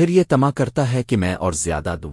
پھر یہ تما کرتا ہے کہ میں اور زیادہ دوں۔